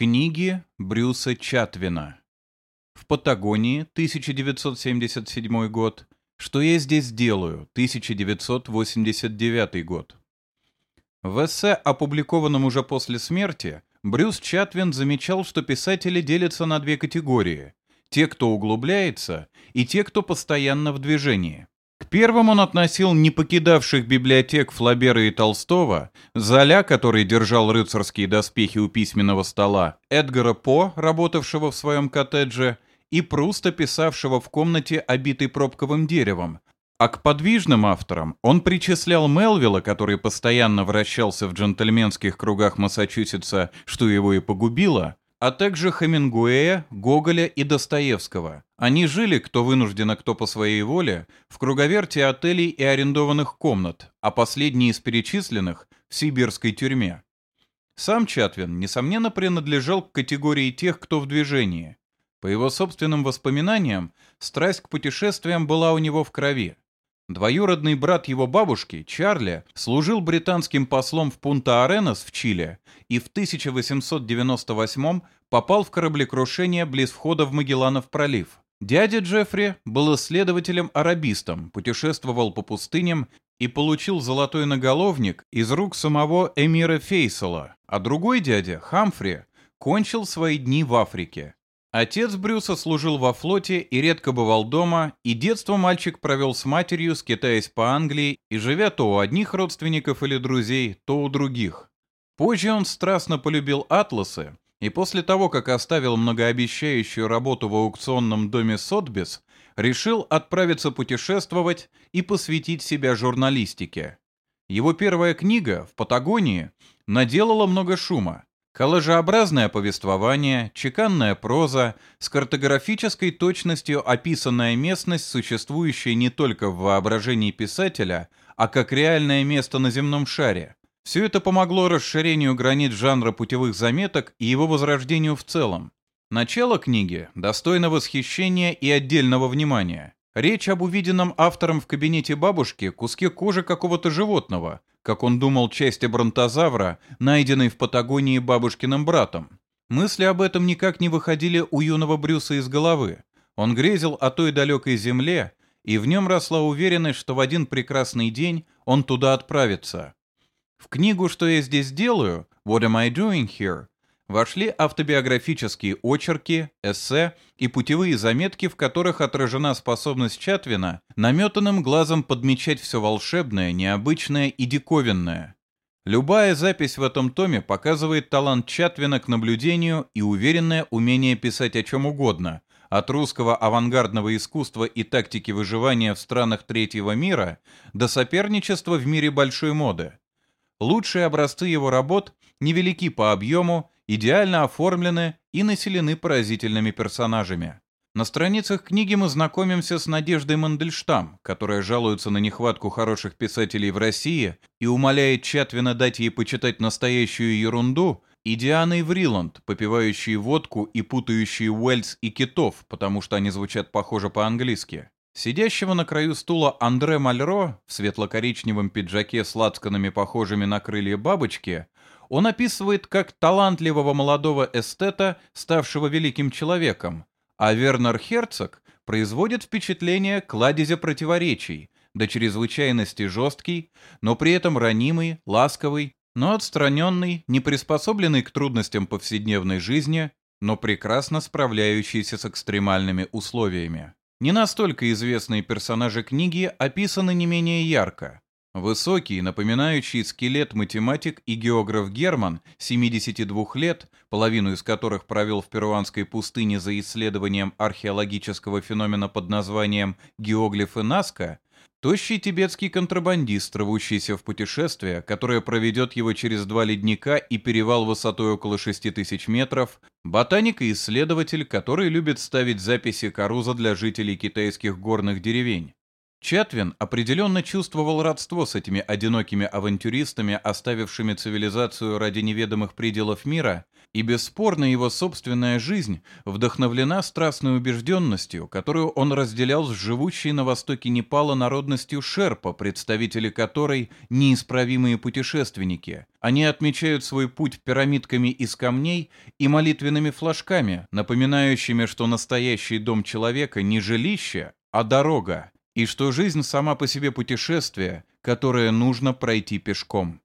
Книги Брюса Чатвина. В Патагонии, 1977 год. Что я здесь делаю, 1989 год. В эссе, опубликованном уже после смерти, Брюс Чатвин замечал, что писатели делятся на две категории. Те, кто углубляется, и те, кто постоянно в движении. Первым он относил не покидавших библиотек Флабера и Толстого, Золя, который держал рыцарские доспехи у письменного стола, Эдгара По, работавшего в своем коттедже, и Пруста, писавшего в комнате, обитой пробковым деревом. А к подвижным авторам он причислял Мелвилла, который постоянно вращался в джентльменских кругах Массачусетса, что его и погубило, а также Хемингуэя, Гоголя и Достоевского. Они жили, кто вынужденно, кто по своей воле, в круговерте отелей и арендованных комнат, а последний из перечисленных – в сибирской тюрьме. Сам Чатвин, несомненно, принадлежал к категории тех, кто в движении. По его собственным воспоминаниям, страсть к путешествиям была у него в крови. Двоюродный брат его бабушки, Чарли, служил британским послом в Пунта-Аренас в Чили и в 1898 попал в кораблекрушение близ входа в Магелланов пролив. Дядя Джеффри был исследователем-арабистом, путешествовал по пустыням и получил золотой наголовник из рук самого эмира Фейсала, а другой дядя, Хамфри, кончил свои дни в Африке. Отец Брюса служил во флоте и редко бывал дома, и детство мальчик провел с матерью, скитаясь по Англии и живя то у одних родственников или друзей, то у других. Позже он страстно полюбил атласы, и после того, как оставил многообещающую работу в аукционном доме Сотбис, решил отправиться путешествовать и посвятить себя журналистике. Его первая книга «В Патагонии» наделала много шума. Коллажеобразное повествование, чеканная проза, с картографической точностью описанная местность, существующая не только в воображении писателя, а как реальное место на земном шаре. Все это помогло расширению границ жанра путевых заметок и его возрождению в целом. Начало книги достойно восхищения и отдельного внимания. Речь об увиденном автором в кабинете бабушки куске кожи какого-то животного, как он думал, части бронтозавра, найденной в Патагонии бабушкиным братом. Мысли об этом никак не выходили у юного Брюса из головы. Он грезил о той далекой земле, и в нем росла уверенность, что в один прекрасный день он туда отправится. В книгу «Что я здесь делаю?» «What am I doing here?» Вошли автобиографические очерки, эссе и путевые заметки, в которых отражена способность Чатвина наметанным глазом подмечать все волшебное, необычное и диковинное. Любая запись в этом томе показывает талант Чатвина к наблюдению и уверенное умение писать о чем угодно, от русского авангардного искусства и тактики выживания в странах третьего мира до соперничества в мире большой моды. Лучшие образцы его работ невелики по объему идеально оформлены и населены поразительными персонажами. На страницах книги мы знакомимся с Надеждой Мандельштам, которая жалуется на нехватку хороших писателей в России и умоляет Чатвина дать ей почитать настоящую ерунду, и Дианой Вриланд, попивающей водку и путающей Уэльс и китов, потому что они звучат похоже по-английски. Сидящего на краю стула Андре Мальро в светло-коричневом пиджаке с лацканами, похожими на крылья бабочки, он описывает как талантливого молодого эстета, ставшего великим человеком, а Вернер Херцог производит впечатление кладезя противоречий, до чрезвычайности жесткий, но при этом ранимый, ласковый, но отстраненный, не приспособленный к трудностям повседневной жизни, но прекрасно справляющийся с экстремальными условиями. Не настолько известные персонажи книги описаны не менее ярко. Высокий, напоминающий скелет математик и географ Герман, 72 лет, половину из которых провел в перуанской пустыне за исследованием археологического феномена под названием геоглифы Наска, тощий тибетский контрабандист, рвущийся в путешествие, которое проведет его через два ледника и перевал высотой около 6000 метров, ботаник и исследователь, который любит ставить записи Каруза для жителей китайских горных деревень. Чатвин определенно чувствовал родство с этими одинокими авантюристами, оставившими цивилизацию ради неведомых пределов мира, И бесспорно его собственная жизнь вдохновлена страстной убежденностью, которую он разделял с живущей на востоке Непала народностью шерпа, представители которой – неисправимые путешественники. Они отмечают свой путь пирамидками из камней и молитвенными флажками, напоминающими, что настоящий дом человека не жилище, а дорога, и что жизнь сама по себе путешествие, которое нужно пройти пешком.